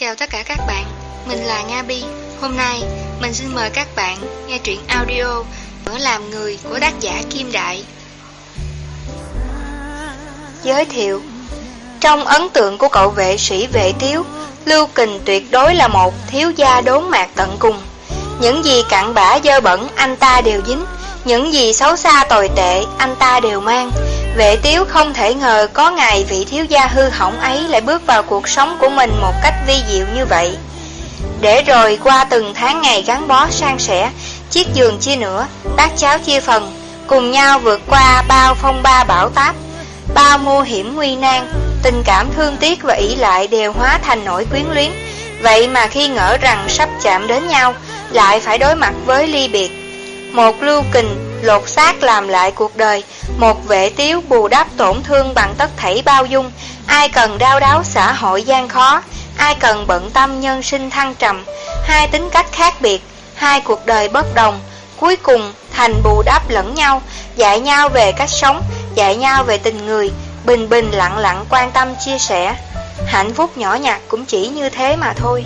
Chào tất cả các bạn, mình là Nga Bi. Hôm nay, mình xin mời các bạn nghe truyện audio Mở làm người của tác giả Kim Đại. Giới thiệu Trong ấn tượng của cậu vệ sĩ vệ tiếu, Lưu Kình tuyệt đối là một thiếu gia đốn mạc tận cùng. Những gì cặn bã dơ bẩn anh ta đều dính, những gì xấu xa tồi tệ anh ta đều mang. Vệ tiếu không thể ngờ có ngày vị thiếu gia hư hỏng ấy lại bước vào cuộc sống của mình một cách vi diệu như vậy. Để rồi qua từng tháng ngày gắn bó sang sẻ, chiếc giường chia nửa, bát cháo chia phần, cùng nhau vượt qua bao phong ba bão táp, bao mưu hiểm nguy nan, tình cảm thương tiếc và ỷ lại đều hóa thành nỗi quyến luyến. Vậy mà khi ngỡ rằng sắp chạm đến nhau, lại phải đối mặt với ly biệt. Một lưu kình lột xác làm lại cuộc đời, một vệ tiếu bù đắp tổn thương bằng tất thảy bao dung, ai cần đau đáo xã hội gian khó, ai cần bận tâm nhân sinh thăng trầm, hai tính cách khác biệt, hai cuộc đời bất đồng, cuối cùng thành bù đắp lẫn nhau, dạy nhau về cách sống, dạy nhau về tình người, bình bình lặng lặng quan tâm chia sẻ. Hạnh phúc nhỏ nhặt cũng chỉ như thế mà thôi.